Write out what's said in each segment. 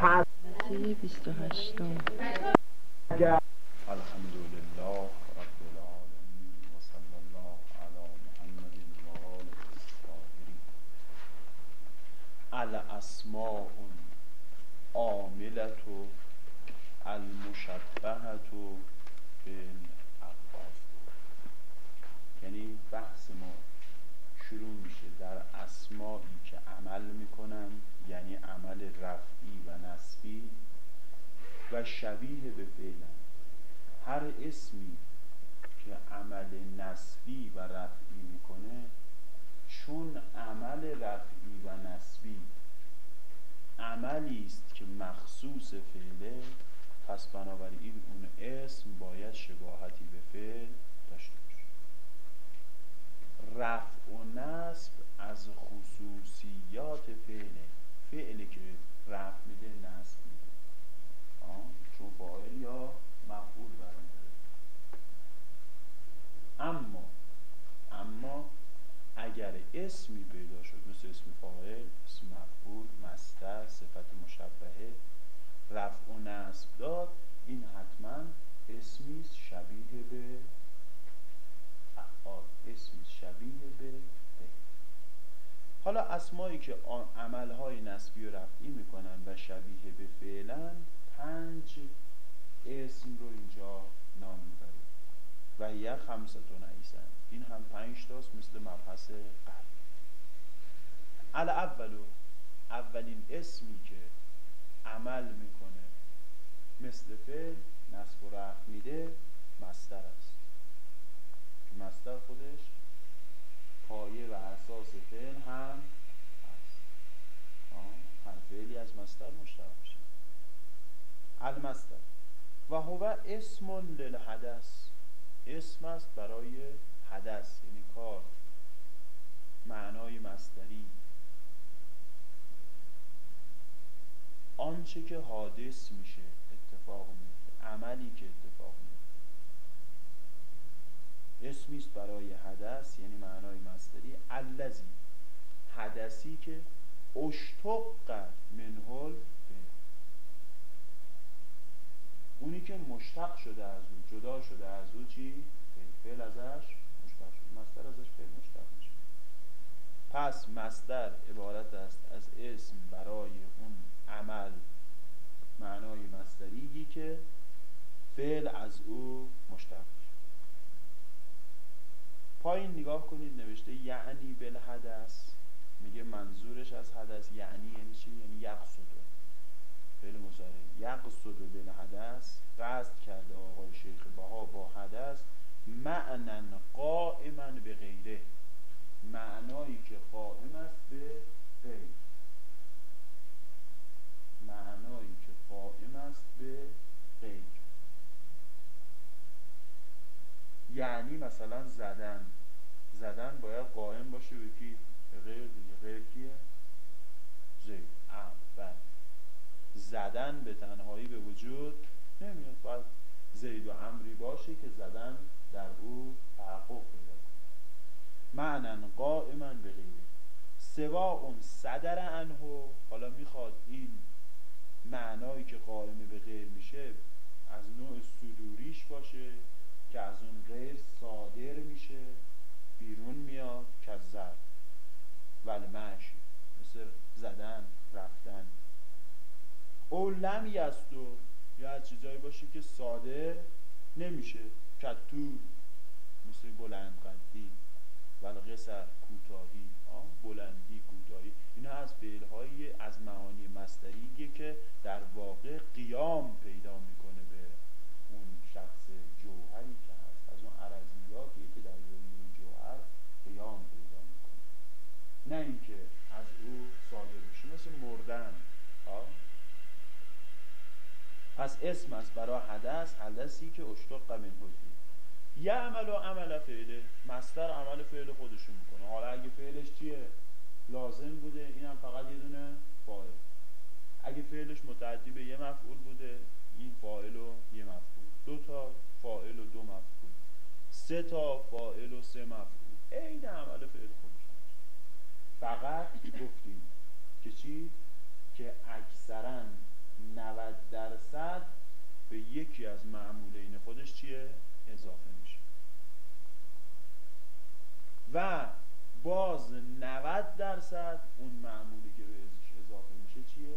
پس. 28 نصب داد این حتما اسمی شبیه به افعال اسمی شبیه به حالا اسمایی که عملهای نسبی و رفعی می‌کنن و شبیه به فعلا پنج اسم رو اینجا نام می‌بریم. و یه خمستون ایسن این هم پنج تاست مثل مبحث قبل. اولو اولین اسمی که عمل می‌کنه مثل فعل نصب و رفع میده مستر است. که مستر خودش پایه و اساس فعل هم هست. هر فعلی از مستر مشتق میشه. المستر و هو اسم للحدث. اسم است برای حدث یعنی کار. معنای مستری آنچه که حادث میشه. اتفاق میفته. عملی که اتفاق میفته. اسمی است برای حدث یعنی معنای مستری الذی. حدثی که اشتق منهل اونی که مشتق شده از او جدا شده از او چی؟ فعل ازش مشتق شده. مستر ازش فعل مشتق میشه. پس مستر عبارت است از اسم برای اون عمل. معنای مستریگی که فعل از او مشتق پایین نگاه کنید نوشته یعنی بالحدث. میگه منظورش از حدث یعنی یعنی چی؟ یعنی یقصده فعل مضارع. یقصد بالحدث. قصد کرده آقای شیخ بها با حدث. معنن قائما به غیره. معنایی که قائم است به غیر. معنایی که قائم است به غیر. یعنی مثلا زدن. زدن باید قائم باشه به کی؟ به غیر دیگه. غیر کیه؟ زید بله. زدن به تنهایی به وجود نمیاد. باید زید و امری باشه که زدن در او تحقق پیدا کنه. معنن قائما به غیره. سوا اون صدر انهو حالا می‌خواد این معنایی که قائم به غیر میشه از نوع صدوریش باشه که از اون غیر صادر میشه بیرون میاد که زد ولی معشی مثل زدن رفتن. او لم یستو یا از چیزایی باشه که صادر نمیشه. کتور مثل بلند قدی. قصر کوتاهی بلندی کوتاهی اینا از فعلهایی از معانی مستریه که در واقع قیام پیدا می‌کنه به اون شخص جوهری که هست. از اون عرضیاتی که در این جوهر قیام پیدا می‌کنه. نه اینکه از او صادر میشه مثل مردن ها پس اسم است برای حدث حدثی که اشتق من یه عمل و عمل فعله. مستر عمل فعل خودشون می‌کنه. حالا اگه فعلش چیه؟ لازم بوده. اینم فقط یه دونه فاعل. اگه فعلش متعدی به یه مفعول بوده این فاعل و یه مفعول. دو تا فاعل و دو مفعول. سه تا فاعل و سه مفعول. عین عمل فعل خودشون. فقط گفتیم که چی؟ که اکثرا درصد به یکی از معمولین خودش چیه؟ اضافه میشه. و باز 90 درصد اون معمولی که بهش اضافه میشه چیه؟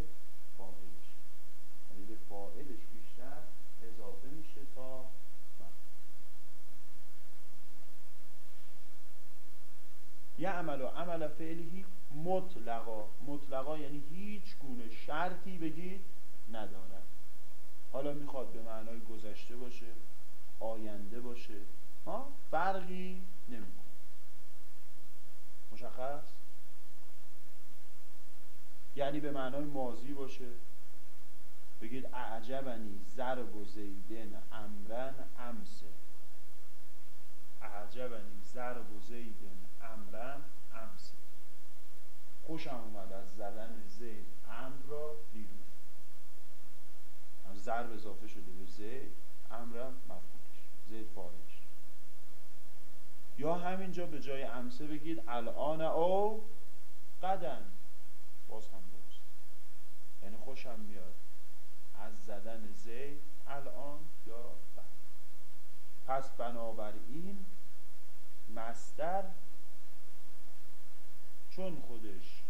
فاعلش. یعنی به فاعلش بیشتر اضافه میشه تا یه عمل و عمل فعلی مطلقا. مطلقا یعنی هیچ گونه شرطی بگید ندارد. حالا می‌خواد به معنای گذشته باشه آینده باشه ها؟ فرقی نمی‌کنه. مشخص؟ یعنی به معنای ماضی باشه. بگید اعجبنی ضرب و زیدن امرن امسه. اعجبنی ضرب و زیدن امرن امسه. خوشم اومد از زدن زید امر را دیروز. ضرب اضافه شده به زید امرم مفعولش. زید فاعلش یا همینجا به جای امسه بگید الان او قدن. باز هم درست. یعنی خوشم میاد. از زدن زید الان یا بعد. پس بنابراین مستر چون خودش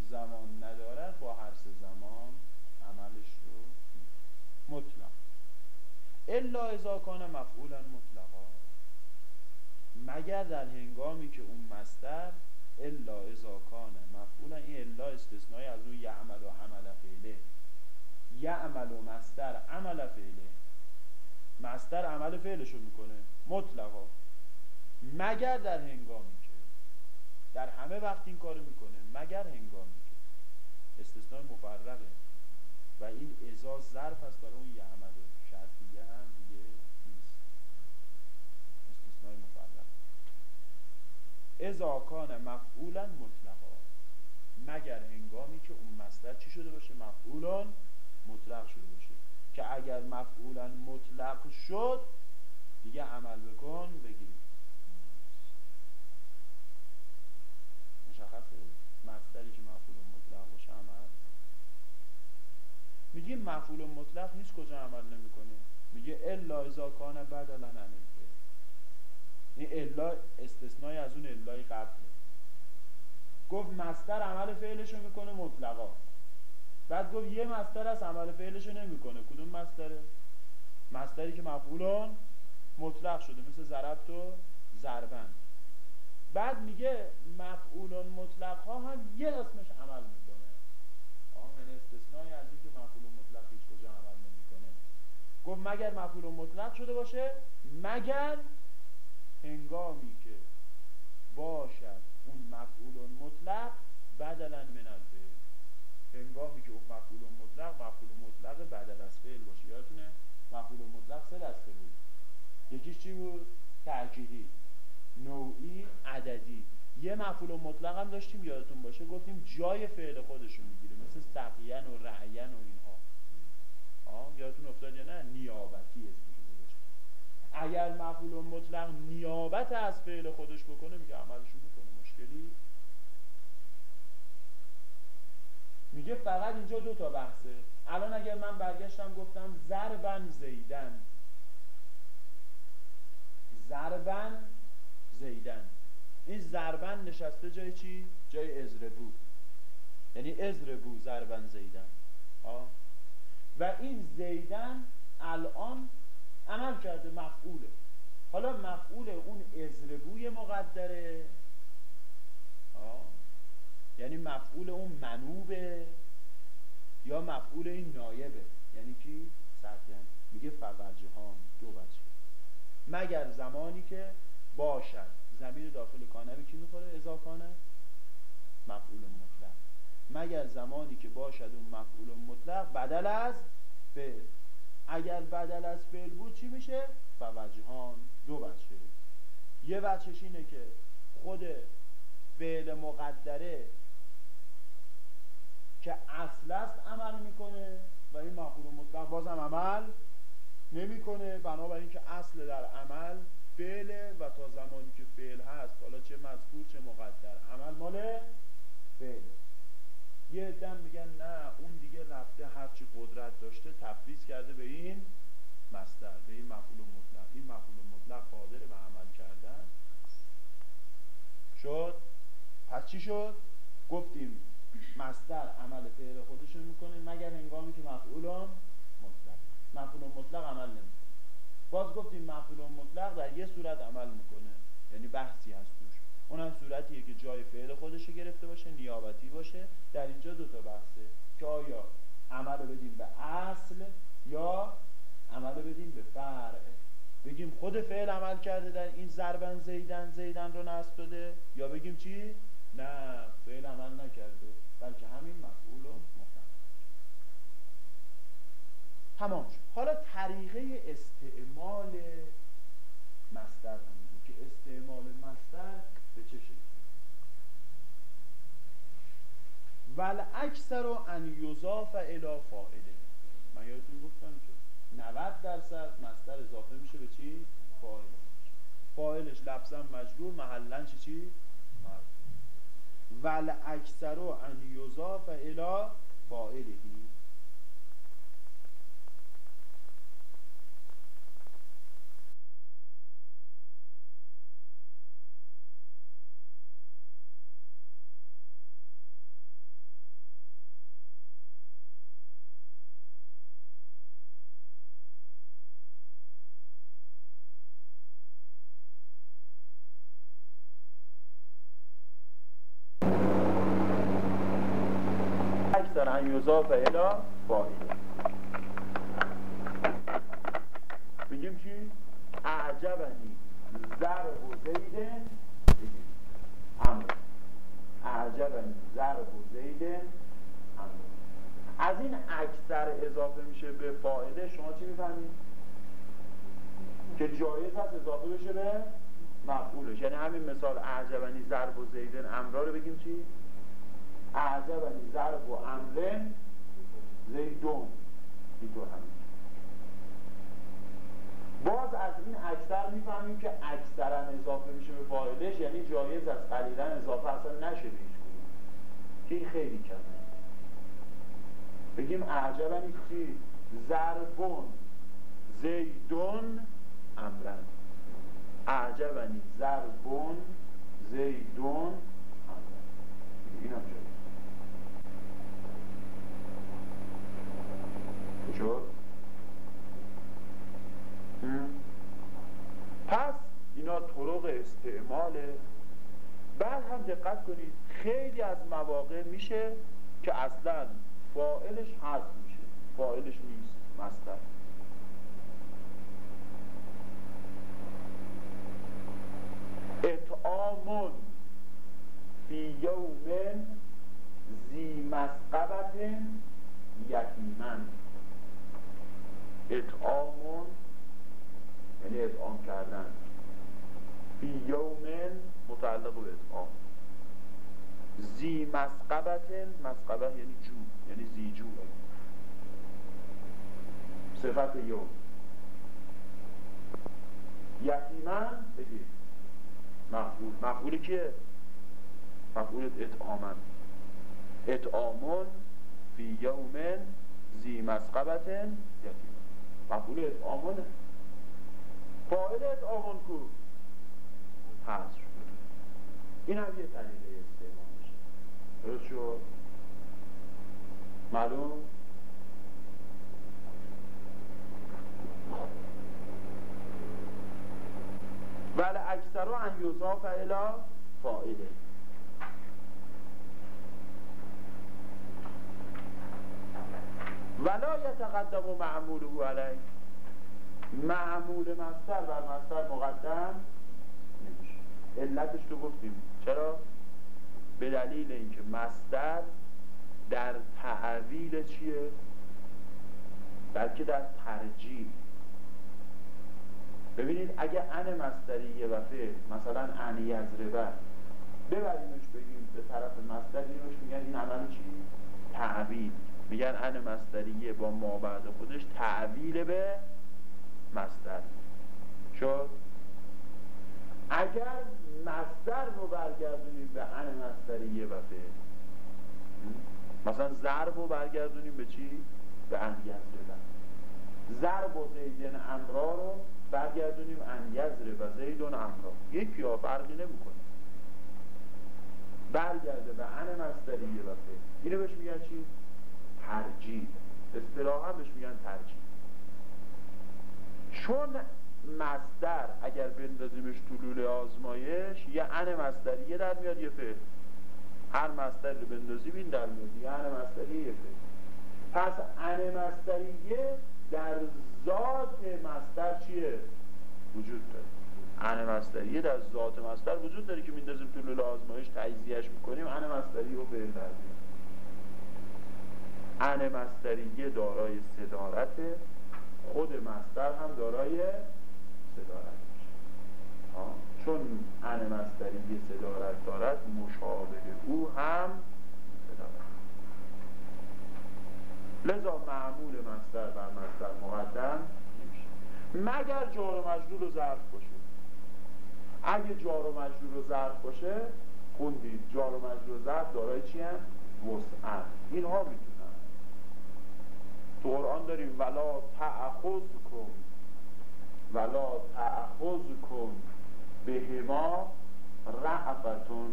زمان ندارد با هر سه زمان عملش رو مطلق. الا اذا کان مفعولا مطلقا. مگر در هنگامی که اون مستر الا اذا کان مفعولا این الا استثنایی از اون یعمل و عمل فعله. یعمل و مستر عمل فعله. مستر عمل فعلشو می‌کنه. مطلقا. مگر در هنگامی که. در همه وقت این کارو می‌کنه. مگر هنگامی که. استثنای مفرقه. و این ازا ظرف است برای اون یعمل شرطیه هم دیگه نیست. استثنای مفرق ازا کان مفعولا مطلقا مگر هنگامی که اون مصدر چی شده باشه؟ مفعولان مطلق شده باشه. که اگر مفعولا مطلق شد دیگه عمل بکن بگیر. مشخصه؟ مصدری که مفعول مطلق باشه عمل میگه مفعول مطلق هیچ کجا عمل نمی‌کنه. میگه الا اذا کان بدلا عن این الا استثنای از اون الای قبله. گفت مستر عمل فعلشو می‌کنه مطلقا. بعد گفت یه مستر از عمل فعلشو نمی‌کنه. کدوم مستره مستری که مفعولان مطلق شده مثل ضربت و ضربن. بعد میگه مفعولان مطلق ها هم یه قسمش عمل می‌کنه. آه یعنی استثنای از اینکه مفعول مطلق هیچ کجا عمل نمی‌کنه گفت مگر مفعول مطلق شده باشه؟ مگر هنگامی که باشد اون مفعول مطلق بدلا من الفعل هنگامی که اون مفعول مطلق مفعول مطلق بدل از فعل باشه. یادتونه؟ مفعول مطلق سه دسته بود. یکیش چی بود؟ تأکیدی. نوعی عددی. یه مفعول مطلق هم داشتیم یادتون باشه؟ گفتیم جای فعل خودش رو می‌گیره. مثل سقین و رعین و اینها. یادتون افتاد یا نه؟ نیابتی اسمش اگر مفعول مطلق نیابت از فعل خودش بکنه میگه عملشو می‌کنه مشکلی؟ میگه فقط اینجا دو تا بحثه. الان اگر من برگشتم گفتم زربن زیدن. زربن زیدن. این زربن نشسته جای چی؟ جای ازربو یعنی ازربو زربن زیدن. آه. و این زیدن الان عمل کرده مفعوله. حالا مفعول اون ازربوی مقدره. آه. یعنی مفعول اون منوبه یا مفعول این نایبه. یعنی کی؟ سرکن میگه فوجهان دو وجه. مگر زمانی که باشد. زمین داخل کانه به کی می‌خوره؟ ازا کانه مفعول مطلق مگر زمانی که باشد اون مفعول مطلق بدل از فعل. اگر بدل از فعل بود چی میشه؟ فوجهان. دو وجه یه وجهش اینه که خود فعل مقدره که اصل است عمل می‌کنه و این مفعول مطلق بازم عمل نمی‌کنه. بنابراین که اصل در عمل فعله و تا زمانی که فعل هست حالا چه مذکور چه مقدر عمل مال فعله. یه دم میگن نه اون دیگه رفته هرچی قدرت داشته تفویض کرده به این مستر به این مفعول مطلق. این مفعول مطلق قادر به عمل کردن. شد؟ پس چی شد؟ گفتیم مصدر عمل فعل خودش می‌کنه مگر هنگامی که مفعول مطلق. مفعول مطلق عمل نمی‌کنه. باز گفتیم مفعول مطلق در یه صورت عمل می‌کنه. یعنی بحثی هست. اونم صورتیه که جای فعل خودش گرفته باشه نیابتی باشه. در اینجا دو تا بحثه که آیا عمل رو بدیم به اصل یا عمل رو بدیم به فرع. بگیم خود فعل عمل کرده در این ضربن زیدن زیدن رو نصب داده یا بگیم چی؟ نه فعل عمل نکرده بلکه همین مفعول و تمام شد. حالا طریقه استعمال مصدر هم که استعمال مصدر به چه شکل ول اکثر ان یضاف الی فاعله. من یادتون گفتم که 90 درصد مصدر اضافه میشه به چی؟ فاعل. فاعلش لفظا مجرور محلا چی چی؟ ول اکثر ان یضاف الی فاعلهی یضاف الی فاعل بگیم چی؟ اعجبنی. ضرب و زید امر اعجبنی. ضرب و زید امر از این اکثر اضافه میشه به فاعله شما چی می‌فهمید؟ که جایز هست اضافه بشه به مفعولش. یعنی همین مثال اعجبنی ضرب و زیدن امرا رو بگیم چی؟ اعجبنی ضرب و امرن زیدون. اینطور همین باز از این اکثر می‌فهمیم که اکثرا اضافه میشه به فاعلش یعنی جایز از قلیلا اضافه اصلا نشه به که این خیلی کمه. بگیم اعجبنی چی؟ ضربون. زیدون امرن. اعجبنی ضربون زیدون امرن. این هم جایز شد. پس اینا طرق استعماله بعد هم دقت کنید خیلی از مواقع میشه که اصلا فائلش حذف میشه. فائلش نیست. مستر اطعامون فی یوم زی مسقبت یتیمن اطعامون یعنی اطعام کردن. فی یومن متعلق به اطعام. زی مسقبت مسقبه یعنی جو یعنی زی جو. صفت یوم. یتیمن بگید مفعول. مفعول کیه؟ مفعول اطعامن. اطعامون فی یومن زی مسقبت یتیمن مفعول اطعامونه فاعل اطعامون کو؟ شد این هم یه طریقه استعمالش درست شد؟ معلوم؟ ولی اکثر ان یضاف الی فاعله. ولا یتقدم معموله علیه معمول مصدر بر مصدر مقدم نمیشه علتش رو گفتیم چرا؟ به دلیل اینکه مصدر در تعویل چیه؟ بلکه در ترجیح ببینید اگه ان مصدریه و فعل مثلا ان یزربه ببریمش بگیم به طرف مصدر اینوش میگن این عمل چی؟ تعویل میگن ان مصدریه با ما بعد خودش تعویل به مصدر. شد؟ اگر مصدر رو برگردونیم به ان مصدریه و فعل مثلا ضرب رو برگردونیم به چی؟ به ان یزربه ضرب و زیدن امرا رو برگردونیم ان یزربه زیدن امرا. یکی ها فرقی نمی‌کنه. برگرده به ان مصدریه و اینو بهش میگن چی؟ ترجیح. اصطلاحا بهش میگن ترجیح. چون مصدر اگر بندازیمش تو لوله آزمایش یه ان مصدریه در میاد یه فعل هر مصدر رو بندازیم این در میاد. یه ان مصدریه یه فعل پس ان مصدریه در ذات مصدر چیه؟ وجود داره. ان مصدریه در ذات مصدر وجود داره که میندازیم تو لوله آزمایش تجزیهش می‌کنیم ان مصدری رو فعل در میاد. ان مصدریه دارای صدارته. خود مصدر هم دارای صدارت میشه چون ان مصدری صدارت دارد مشابه او هم صدارت. لذا معمول مصدر بر مصدر مقدم نمیشه. مگر جار و مجرور و ظرف باشه؟ اگه جار و مجرور و ظرف باشه خوندید. جار و مجرور و ظرف دارای چی هم؟ وسعت. اینها می‌تونن تو قرآن داریم ولا تعخذ کن. ولا تعخذ کن. بهما رعفتون.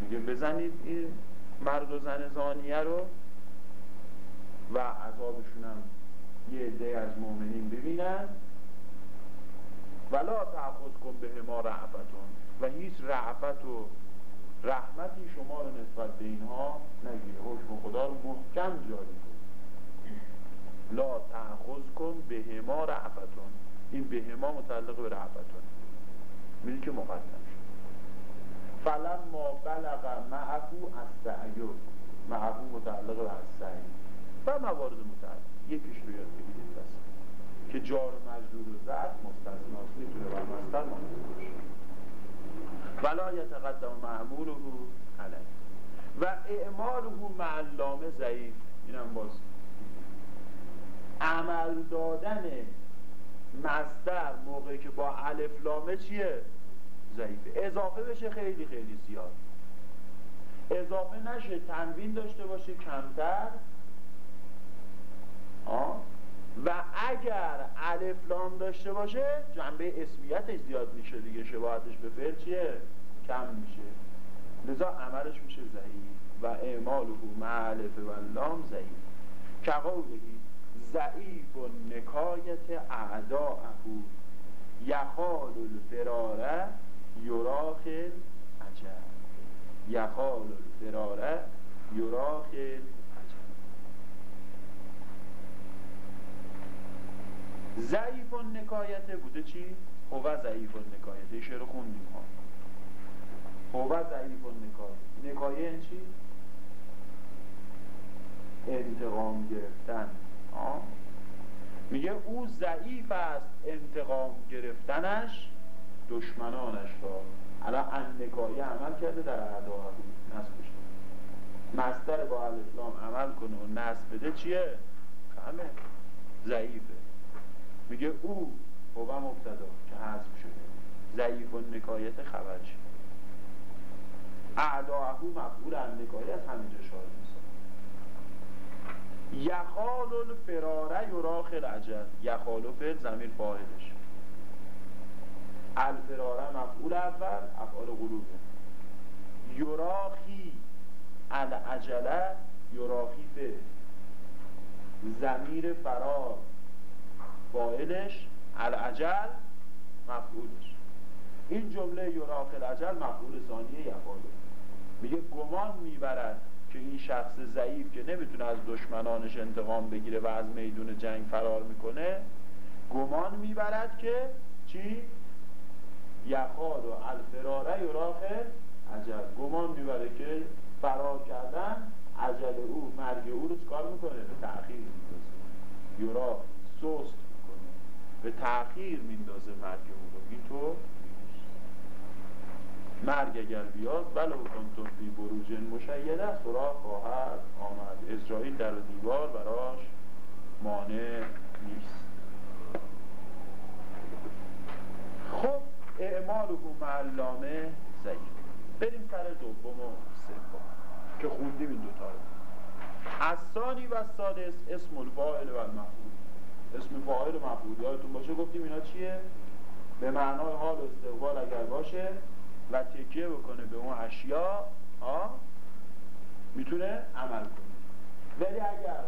میگه بزنید این مرد و زن زانیه رو و عذابشون هم یه عده از مؤمنین ببینن. ولا تعخذ کن به ما رعفتون. و هیچ رعفت و رحمتی شما رو نسبت به اینها نگیره. حکم خدا رو محکم جاری کن. لا تعخذ کن به ما رعفتون این به ما متعلق به رعفتون می‌دونی که مقدم شد. فلم ما بلغ معفو از سعیو معفو متعلق به از سعی و موارد متعلق. یکیش رو یاد بگیرید بس که جار و مجرور و زد مستثناست. می‌تونه بر مستر باشه. ولا یتقدم معموله علیه. و اعماله معلامه ضعیف. اینم باز عمل دادن مصدر موقعی که با الف لامه چیه؟ ضعیفه. اضافه بشه خیلی خیلی زیاد. اضافه نشه تنوین داشته باشه کمتر. آه. و اگر الف لام داشته باشه جنبه اسمیتش زیاد میشه دیگه. شباهتش به فعل چیه؟ کم میشه. لذا عملش میشه ضعیف و اعماله معلف و لام ضعیف. که قولهی ضعیف و نکایت اعداءه. یخال الفراره یراخل عجب یخال الفراره یراخل عجب ضعیف و نکایت بوده چی؟ هو ضعیف و نکایت. شعر خوندیم ها. هو ضعیف و نکایت. نکایه چی؟ انتقام گرفتن. میگه او ضعیف است انتقام گرفتنش دشمنانش را. الان نکایی عمل کرده در اعداء نصبش مستر با الاسلام عمل کنه و نصب بده چیه؟ همه. ضعیفه. میگه او هو مبتدا که حذف شده. ضعیف و نکایت خبرش اعداءهو مفعول نکایی از همینجا شاهد یخال الفراره یراخل عجل یخال فعل زمین فاعلش الفراره مفعول اول افعال قلوبه یراخی العجله یراخی فعل زمیر فرار فاعلش العجل مفعولش. این جمله یراخل عجل مفعول ثانیه یخاله میگه گمان می‌برد که این شخص ضعیف که نمی‌تونه از دشمنانش انتقام بگیره و از میدون جنگ فرار می‌کنه گمان می‌برد که چی؟ یخال و الفراره یراخه عجل. گمان می‌بره که فرار کردن عجل او مرگ او رو کار می‌کنه؟ به تأخیر میندازه. یرا سست می‌کنه. به تأخیر میندازه مرگ او رو. اینطور مرگ اگر بیاد ولو کنتم فی بروج مشیده سراغ خواهد آمد. اسرائیل در دیوار براش مانع نیست. خب اعمال معلامه ضعیف. بریم سر دوم و سوم که خوندیم این دوتا رو. از ثانی و سادس اسم الفاعل و المفعول. اسم فاعل و مفعول یادتون باشه. گفتیم اینا چیه؟ به معنای حال و استقبال اگر باشه و تکیه بکنه به اون اشیا می‌تونه عمل کنه. ولی اگر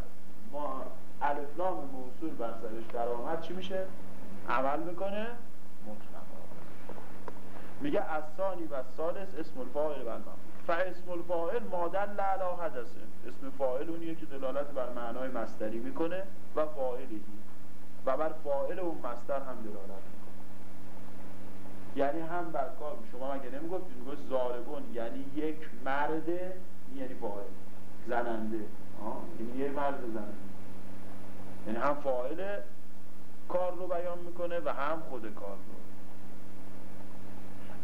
ما الفلام موصول بر سرش در آمد چی میشه؟ عمل می‌کنه؟ مطلقا. میگه از ثانی و سالس اسم الفاعل و فاسم الفاعل مادل علی حدثه اسم فاعل اونیه که دلالت بر معنای مستری می‌کنه و فاعلی. و بر فاعل اون مستر هم دلالت یعنی هم بر کار شما مگه نمی‌گفتید می‌گفت زاربون یعنی یک مرد یعنی فاعل. زننده. یعنی یک مرد زننده. یعنی هم فاعل کار رو بیان می‌کنه و هم خود کار رو.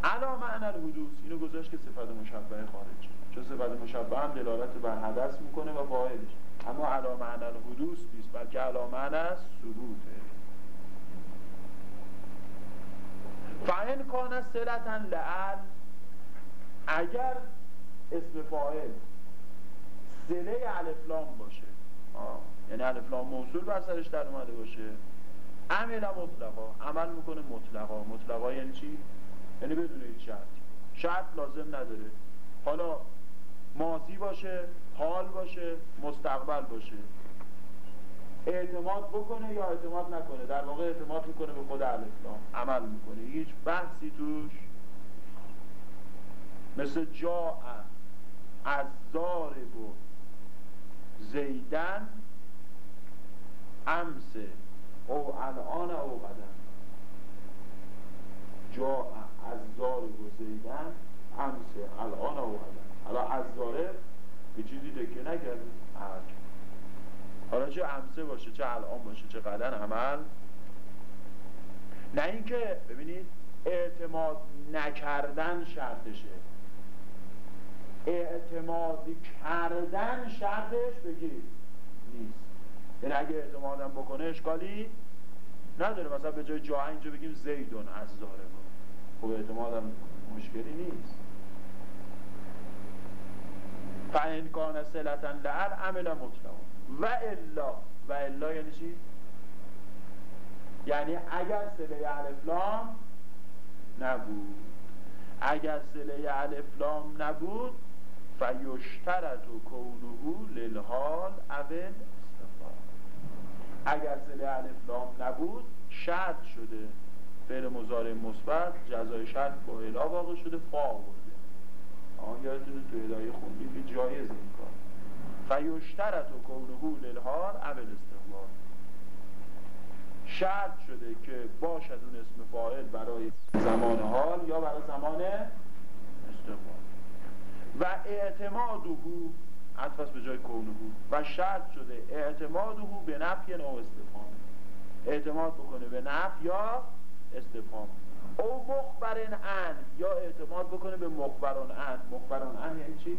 علا معنی الحدوث. اینو گذاشت که صفت مشبه خارج چون صفت مشبه هم دلالت بر حدث می‌کنه و فاعلش. اما علا معنی الحدوث نیست بلکه علا معنی ثبوته. فعن کان سلتا لعل اگر اسم فاعل سله الفلام باشه آه. یعنی الفلام موصول بر سرش در اومده باشه عمل مطلقا عمل می‌کنه مطلقا مطلقا یعنی چی؟ یعنی بدون هیچ شرط شرط لازم نداره حالا ماضی باشه حال باشه مستقبل باشه اعتماد بکنه یا اعتماد نکنه؟ در واقع اعتماد می‌کنه به خود الاسلام عمل می‌کنه. هیچ بحثی توش مثل جا از زارب و زیدن امسه او الان او قدم. جا از زار گزیدن امسه الان او قدم. حالا از زاره به چیزی دکه نکرده. حالا چه امسه باشه چه الان باشه چه قدن عمل. نه اینکه ببینید اعتماد نکردن شرطشه. اعتماد کردن شرطش بگید نیست. یعنی اگه اعتمادم بکنه اشکالی نداره. مثلا به جای جا اینجا بگیم زیدون از زاره خب اعتمادم مشکلی نیست. فین کان لعل عمل مطلق و الا و الا یعنی چی؟ یعنی اگر سله الفلام نبود. اگر سله الفلام نبود فیشترت و کونهو للحال اول اگر سله الفلام نبود شرط شده. فعل مزارع مثبت جزای شرط با الا واقع شده فا آورده. آن یادتونه تو هدایه خوندیم که جایز این کار فیشترت و کونهو للحال اول استقبال شرط شده که باشد اون اسم فاعل برای زمان حال یا برای زمان استقبال. و اعتماده عطف به جای کونه و شرط شده اعتماده به نفی نو استفهام. اعتماد بکنه به نفی یا استفهام. او مخبرن ان یا اعتماد بکنه به مخبران ان. مخبران ان یعنی چی؟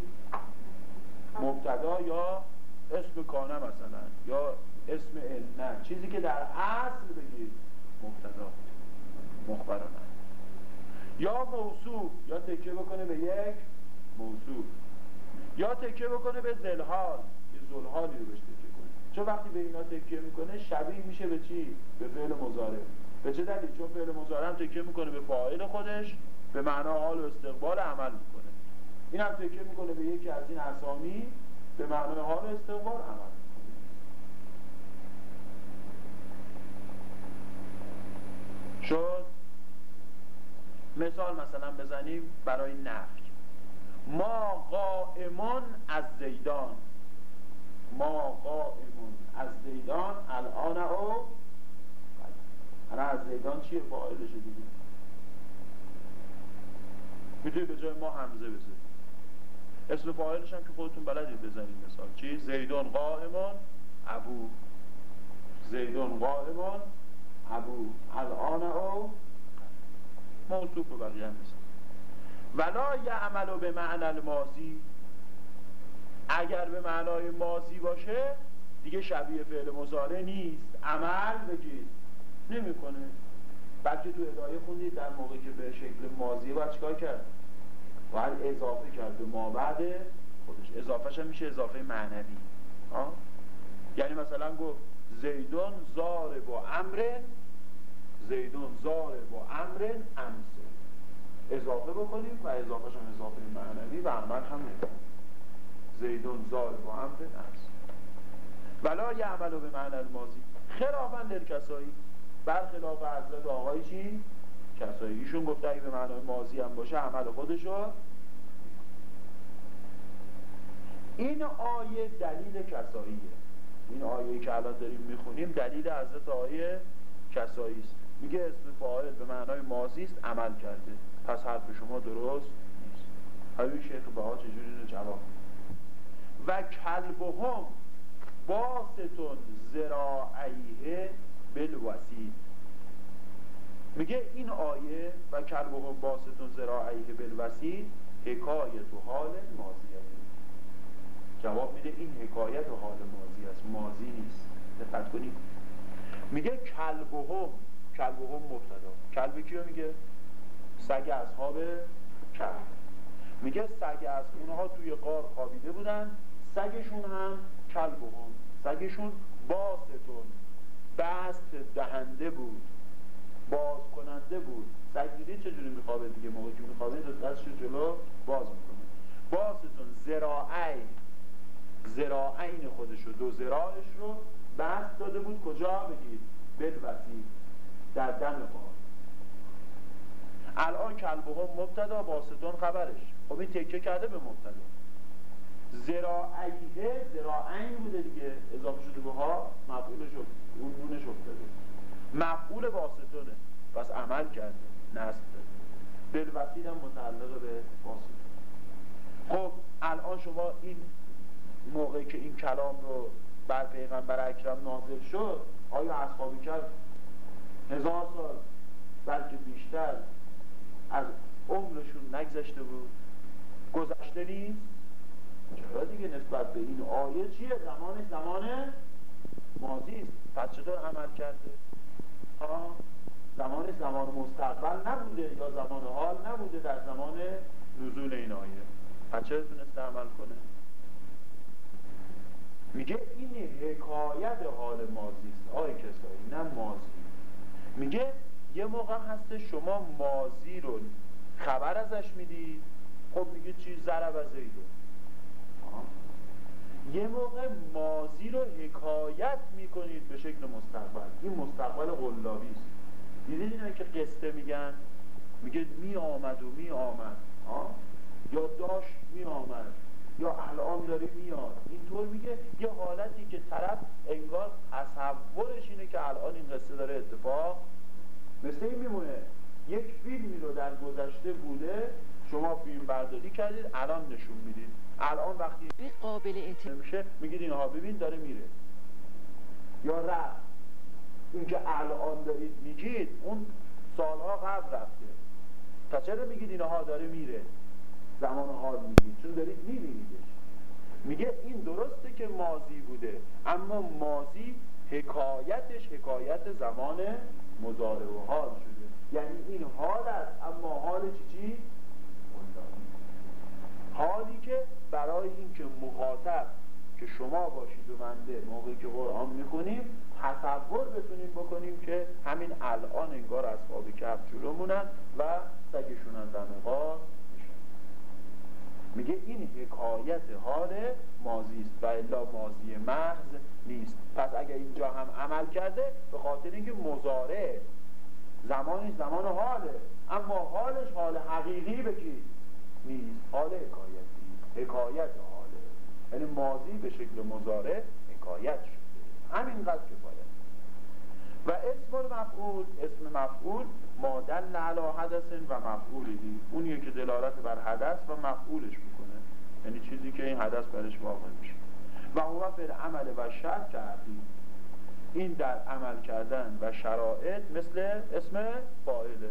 مبتدا یا اسم کانه مثلا یا اسم نه. چیزی که در اصل بگید مبتدا مخبران ان یا موصوف یا تکیه بکنه به یک موصوف. یا تکیه بکنه به زلحال یه زلحالی رو بهش تکیه کنه. چون وقتی به اینا تکیه می‌کنه شبیه میشه به چی؟ به فعل مزاره به چه دلیل؟ چون فعل مزاره هم تکیه می‌کنه به فاعل خودش به معنا حال و استقبال عمل. می‌کنه این هم تکیه می‌کنه به یکی از این اسامی به معنای حال استقبال عمل. شد. مثال مثلا بزنیم برای نفی ما قائمون از زیدان. ما قائمون از زیدان الان او. الان از زیدان چیه؟ فاعلش دیگه می‌تونی به جای ما همزه بزنید اسم فاعلش هم که خودتون بلدید بزنید مثال. چی؟ زیدان قائمون ابو. زیدان قائمون ابو. الان او. موصوف و بقیه هم ولا یعمل به معنی الماضی. اگر به معنای ماضی باشه دیگه شبیه فعل مضارع نیست. عمل بگید. نمی‌کنه. بلکه تو ادایه خوندید در موقعی که به شکل ماضی باید چیکار کرد؟ باید اضافه کرد به ما بعد خودش اضافهش هم میشه اضافه معنوی. یعنی مثلا گفت زیدون زار با امر زیدون زار با امر امسه. اضافه بکنیم و اضافه هم اضافه معنوی و عمل هم نکنیم زیدون و هم به نفس ولا عمل به معنی الماضی. خلافا للکسایی. برخلاف حضرت آقای چی؟ کسایی. ایشون گفته اگه به معنای ماضی هم باشه عمل خودشو. این آیه دلیل کساییه. این آیه که الان داریم می‌خونیم دلیل حضرت آیه کسایی است. میگه اسم فاعل به معنای ماضی است عمل کرده. پس حرف شما درست نیست. همین شیخ بها چجوری اینو جواب و کلبهم باستون زراعیه بالوسید میگه این آیه و کلبهم باستون زراعیه بالوسید حکایت و حال ماضیه جواب میده این حکایت و حال ماضی است. ماضی نیست. دقت کنید. میگه کلبهم کلبهم مبتدا. کلب کیو میگه؟ سگ اصحاب کلب میگه سگ از اونها توی قار خوابیده بودن. سگشون هم کلبهم. سگشون باستون. بست دهنده بود. باز کننده بود. دیدید چجوری میخوابه دیگه؟ موقعی که میخوابه دستش جلو باز می‌کنه. باستون زراعی. زراعین خودش رو دو زراعش رو بست داده بود. کجا بگید؟ بلوسی در دم قار الان کلبهم مبتدا باستون خبرش. خب این تکه کرده به مبتدا. زراعیه زراعین بوده دیگه. اضافه شده به ها مفعولش اون افتاده. مفعول باستونه پس عمل کرده نصب داده بلوسید هم متعلق به باستون خب الان شما این موقعی که این کلام رو بر پیغمبر اکرم نازل شد آیا اصحابی کرد هزار سال بلکه بیشتر از عمرشون نگذشته بود؟ گذشته نیست؟ چرا دیگه نسبت به این آیه چیه؟ زمان زمان ماضی است. پس چطور عمل کرده؟ زمان زمان مستقبل نبوده یا زمان حال نبوده در زمان نزول این آیه. پس چرا تونسته عمل کنه؟ میگه این حکایت حال ماضی است. آی کسایی نه ماضی. میگه یه موقع هست شما ماضی رو خبر ازش می‌دید خب میگه چی؟ ضرب از زیدو یه موقع ماضی رو حکایت می‌کنید به شکل مستقبل. این مستقبل قلابی است. دیدید اینا که قصه میگن؟ میگه می آمد و می آمد یا داشت می آمد یا الان داره میاد. اینطور میگه یه حالتی که طرف انگار تصورش اینه که الان این قصه داره اتفاق مثل این میمونه. یک فیلمی رو در گذشته بوده شما فیلم برداری کردید الان نشون می‌دید. الان وقتی قابل اعتماد میشه میگید اینها ببین داره میره. یا رفت. این که الان دارید میگید اون سالها قبل رفته. تا چرا میگید اینها داره میره؟ زمان حال میگید. چون دارید میبینیدش. میگه این درسته که ماضی بوده اما ماضی حکایتش حکایت زمان مزاره و حال شده. یعنی این حال است اما حال چی چی؟ حالی که برای اینکه مخاطب که شما باشید و منده موقعی که قرآن می‌خونیم تصور بتونیم بکنیم که همین الان انگار اصحاب کف جلومونن و سگشونن دمقار میگه این حکایت حال ماضی است و الا ماضی محض نیست. پس اگر اینجا هم عمل کرده به خاطر اینکه مزاره زمانی زمان حاله اما حالش حال حقیقی بگی نیست. حال حکایتی حکایت حاله. یعنی ماضی به شکل مزاره حکایت شده. همینقدر کفایت و اسم المفعول اسم مفعول مادل علا حدث و مفعولی اونیه که دلالت بر حدث و مفعولش می‌کنه. یعنی چیزی که این حدث برش واقع میشه. و هو عمل و شرط کردی. این در عمل کردن و شرایط مثل اسم فاعله.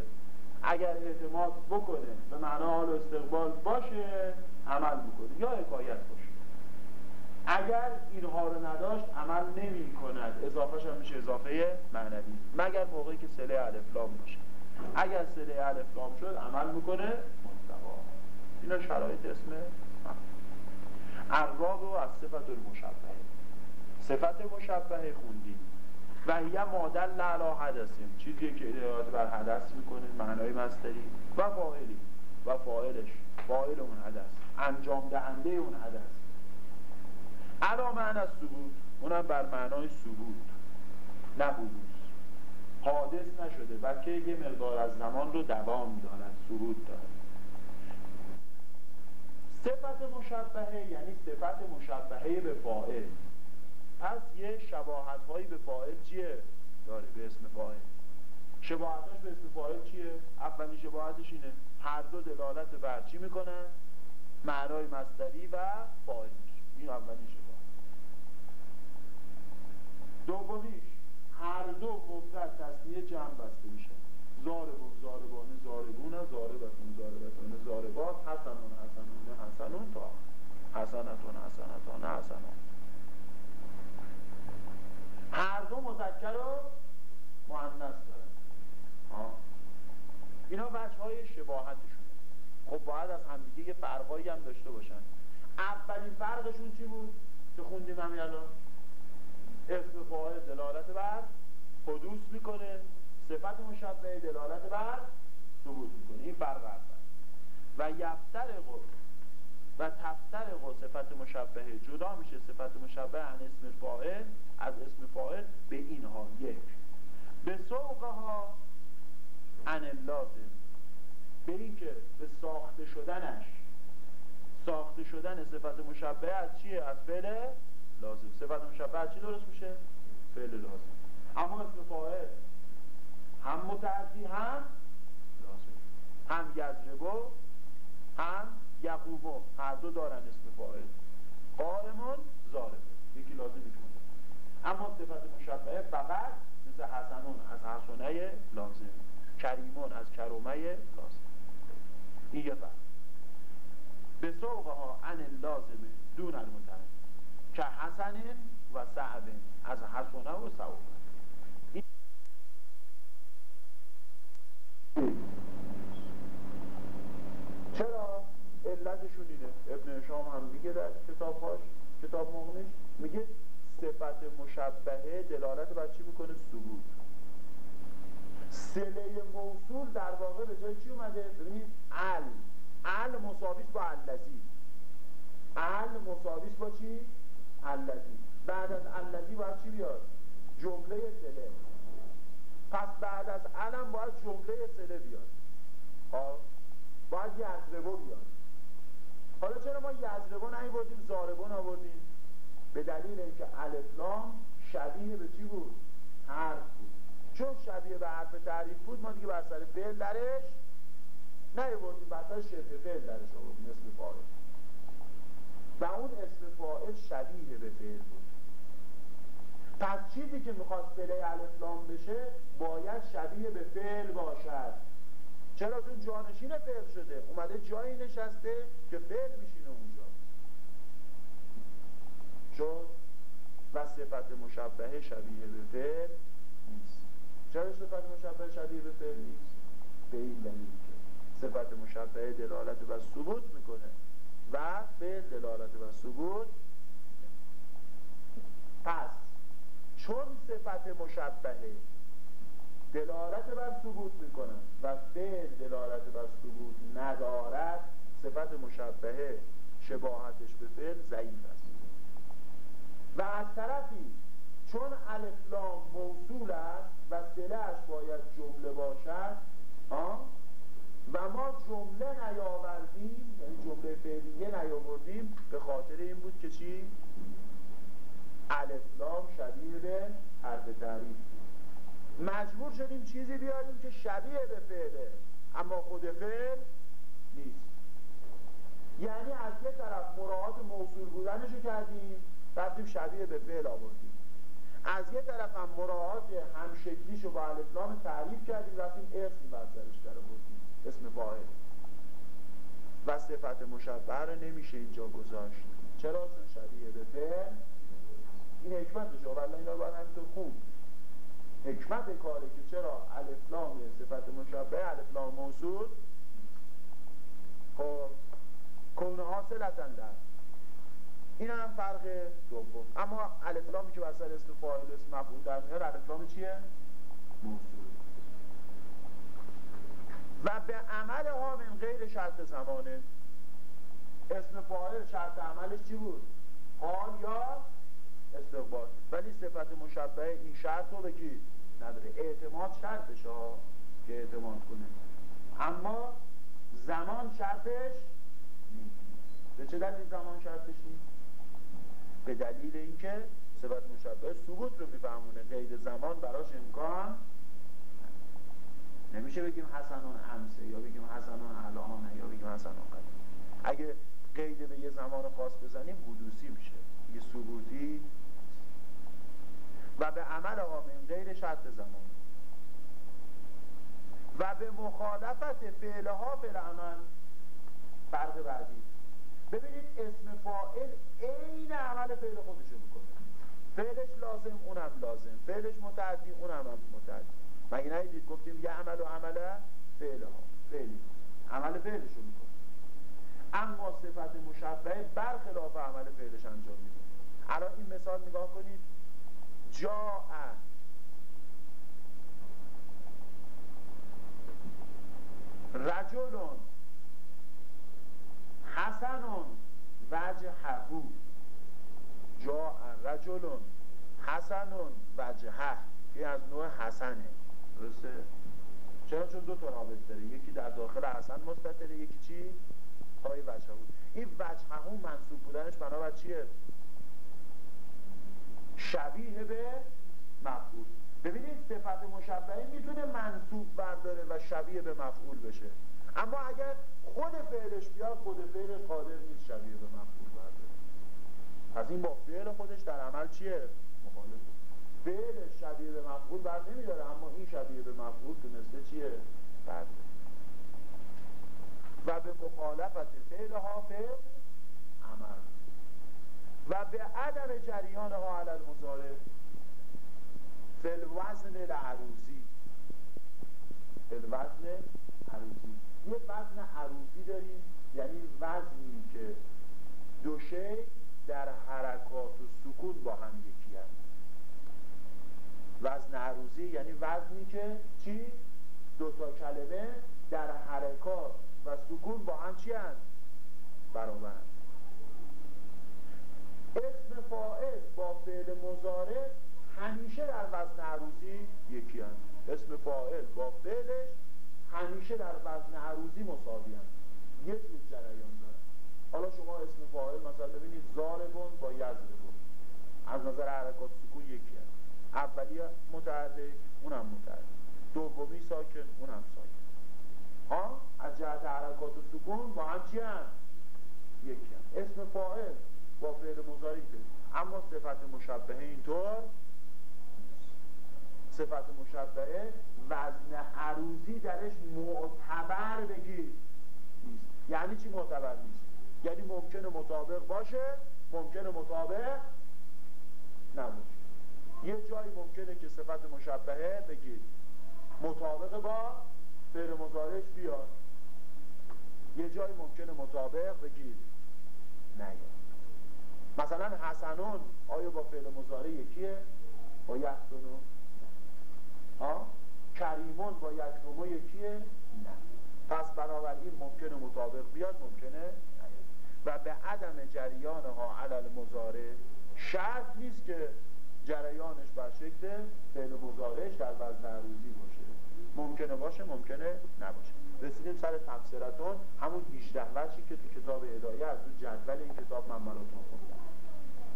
اگر اعتماد بکنه به معنا حال استقبال باشه عمل می‌کنه. یا حکایت باشه. اگر اینها رو نداشت عمل نمی کند اضافهش هم میشه اضافه معنوی. مگر موقعی که سله الفلام باشه. اگر سله الفلام شد عمل می‌کنه مستقا اینا شرایط اسم عراب و از صفت المشبه صفت مشبه خوندیم. و یه مادل لعلا حدثیم چیزی که ادارات بر حدث می‌کنه معنای مستری و فاعلی. و فاعلش فاعل اون حدث انجام دهنده اون حدث. علا معنی از ثبوت اونم بر معنای ثبوت نه حادث نشده بلکه یه مقدار از زمان رو دوام دارد ثبوت دارد. صفت مشبهه یعنی صفت مشبهه به فاعل. پس یه شباهت هایی به فاعل چیه؟ داره به اسم فاعل. شباهتاش به اسم فاعل چیه؟ اولین شباهتش اینه. هر دو دلالت بر چی می‌کنن؟ معنای مصدری و فاعل این اولین شباهت. دومیش هر دو مفرد تصنیه جمع بسته میشه زاربون زاربانه زاربون زاربتون زاربتون زاربات حسنون حسنون حسنون تا. حسنتون حسنتان حسنون. هر دو مذکر و مؤنث داره اینا وجه های شباهتشون. خب باید از همدیگه یه فرقایی هم داشته باشن. اولین فرقشون چی بود که خوندیم همین الان؟ اسم فاعل دلالت بر حدوث می‌کنه صفت مشبه دلالت بر ثبوت می‌کنه. این فرق اول. و یفترق و تفترق صفت مشبهه جدا میشه صفت مشبه عن اسم فاعل از اسم فاعل به اینها. یک. به سوقها عن لازم به اینکه به ساخته شدنش. ساخته شدن صفت مشبه از چیه؟ از فعل لازم. صفت مشبه از چی درست میشه؟ فعل لازم. اما اسم فاعل هم متعدی هم لازم. هم یضربو هم یقومو هر دو دارن اسم فاعل. قائمون زاربه یکی لازم یکی اما صفت مشبهه فقط مثل حسنون از حسنه لازم. کریمون از کرومه لازم این یه فرق. به سوقها عن لازمه دون که حسن و سعب از حسنه و سعب چرا علتشون اینه؟ ابن شام هم میگه در کتابهاش کتاب مغنش میگه صفت مشبهه دلالت بر چی می‌کنه؟ ثبوت. سله موصول در واقع به جای چی اومده؟ ببینید ال ال مساویس با الذی. ال مساویس با چی؟ الذی. بعد از الذی باید چی بیاد؟ جمله سله پس بعد از علم باید جمله سله بیاد. ها باید یزربو بیاد. حالا چرا ما یزربو بردیم زاربون آوردیم به دلیل اینکه الفلام شبیه به چی بود؟ حرف چون شبیه به حرف تعریف بود ما دیگه بر سر فعل درش نیاوردیم. بر سر شبه فعل درش آوردیم اسم فاعل. و اون اسم فاعل شبیه به فعل بود. پس چیزی که می‌خواد فعل الفلام بشه باید شبیه به فعل باشد. چرا؟ چون جانشین فعل شده. اومده جایی نشسته که فعل میشینه اونجا. شد و صفت مشبهه شبیه به فعل چرا صفت مشبهه شبیه به فعل نیست؟ به این دلیل که صفت مشبهه دلالت بر ثبوت می‌کنه و فعل دلالت بر ثبوت پس چون صفت مشبهه دلالت بر ثبوت می‌کنه و فعل دلالت بر ثبوت ندارد صفت مشبهه شباهتش به فعل ضعیف است. و از طرفی چون الفلام موصول است و سلهش باید جمله باشد و ما جمله نیاوردیم یعنی جمله فعلیه نیاوردیم به خاطر این بود که چی؟ الفلام شبیه به حرف تعریف. مجبور شدیم چیزی بیاریم که شبیه به فعله اما خود فعل نیست. یعنی از یه طرف مراعات موصول بودنشو کردیم رفتیم شبیه به فعل آوردیم. از یه طرف هم مراعات همشکلیشو با الاسلام تعریف کردیم رفتیم اسم بر سرش در آوردیم اسم فاعل و صفت مشبه رو نمیشه اینجا گذاشت. چرا؟ چون شبیه به فعل. این حکمتشه. ولی اینا رو باید همینطور خون حکمت کاره که چرا الفلام صفت مشبه الفلام موصول؟ خب کونه حاصلتن در. این هم فرق دوم. اما الفلامی که سر اسم فاعل اسم مفعول در میاد الفلام چیه؟ و به عمل ها من غیر شرط زمانه. اسم فاعل شرط عملش چی بود؟ حال یا استقبال. ولی صفت مشبه این شرط رو به کی نداره. اعتماد شرطش ها که اعتماد کنه. اما زمان شرطش نیست. به چه دلیل زمان شرطش نیست؟ به دلیل اینکه صفت مشبه ثبوت رو میفهمونه قید زمان براش امکان نمیشه بگیم حسنان امسه یا بگیم حسنان الان یا بگیم حسنان قدیم. اگه قید به یه زمان خاص بزنیم حدوثی میشه. یه ثبوتی و به عمل آمین غیر شرط زمان. و به مخالفت فعلها فعل عمل فرق بعدی. ببینید اسم فائل عین عمل فعل خودشو می‌کنه. فعلش لازم اونم لازم. فعلش متعدی اونم هم متعدی. مگه ندیدید گفتیم یه عمل و عمله فعل ها. فعلی. عمل فعلشو می‌کنه. اما صفت مشبه برخلاف عمل فعلش انجام میده. الان این مثال نگاه کنید. جاء. رجل حسن وجهه جاء رجل حسن وجهه این از نوع حسنه. درسته؟ چرا؟ چون دو تا رابط داره. یکی در داخل حسن مستطره یکی چی؟ پای وجهه این وجهه منصوب بودنش بنابر چیه؟ شبیه به مفعول. ببینید صفت مشبهه می‌تونه منصوب برداره و شبیه به مفعول بشه. اما اگر خود فعلش بیاد خود فعلش قادر نیست شبیه به مفعول برداره. پس این با فعل خودش در عمل چیه؟ مخالف فعل شبیه به مفعول بر نمیداره اما این شبیه به مفعول تونسته چیه؟ برداره. و به مخالفت فعل فعل عمل. و به عدم جریان ها علی المضارع فل وزن العروضی. فل وزن عروضی یه وزن عروضی داریم یعنی وزنی که دو شی در حرکات و سکون با هم یکی هست وزن عروضی یعنی وزنی که چی؟ دو تا کلمه در حرکات و سکون با هم چی هست؟ برابر اسم فائل با فعل مزاره همیشه در وزن عروضی یکی هست اسم فائل با فعلش همیشه در وزن عروضی مساوی هست. یه جور جریان داره. حالا شما اسم فاعل مثلا ببینید زاربون با یزربون. از نظر حرکات سکون یکی هست. اولی متحرک اونم متحرک. دومی ساکن اونم ساکن. ها؟ از جهت حرکات سکون با هم چی هم؟ یکی هم. اسم فاعل با فعل مضارعی اما صفت مشبهه اینطور صفت مشبهه وزن عروضی درش معتبر بگیر. نیست. یعنی چی معتبر نیست؟ یعنی ممکنه مطابق باشه ممکنه مطابق نباشه. یه جایی ممکنه که صفت مشبهه بگیر. مطابق با فعل مضارعش بیاد. یه جایی ممکنه مطابق بگیر. نیاد. مثلا حسنون آیا با فعل مضارع یکیه؟ با یحسنون ها؟ کریمون با یکرمو یکیه نه. پس بنابراین ممکنه مطابق بیاد؟ ممکنه؟ نیاد و به عدم جریان ها علل مزاره شرط نیست که جریانش بر شکل فعل مزارش در وزن عروضی باشه. ممکنه باشه ممکنه نباشه. رسیدیم سر تفسیرتون همون 18 وجهی که تو کتاب هدایه از اون جدول این کتاب من براتون خوندم.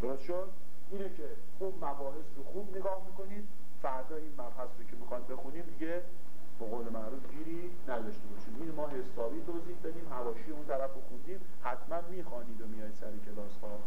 درست شد؟ اینه که اون مباحث رو خوب نگاه می‌کنید. فردا این مبحث رو که می‌خوان بخونیم دیگه به قول معروف گیری نداشته باشیم. این ما حسابی توضیح دادیم حواشی اون طرف رو خوندیم. حتما می‌خوانید و میاید سر کلاس ها.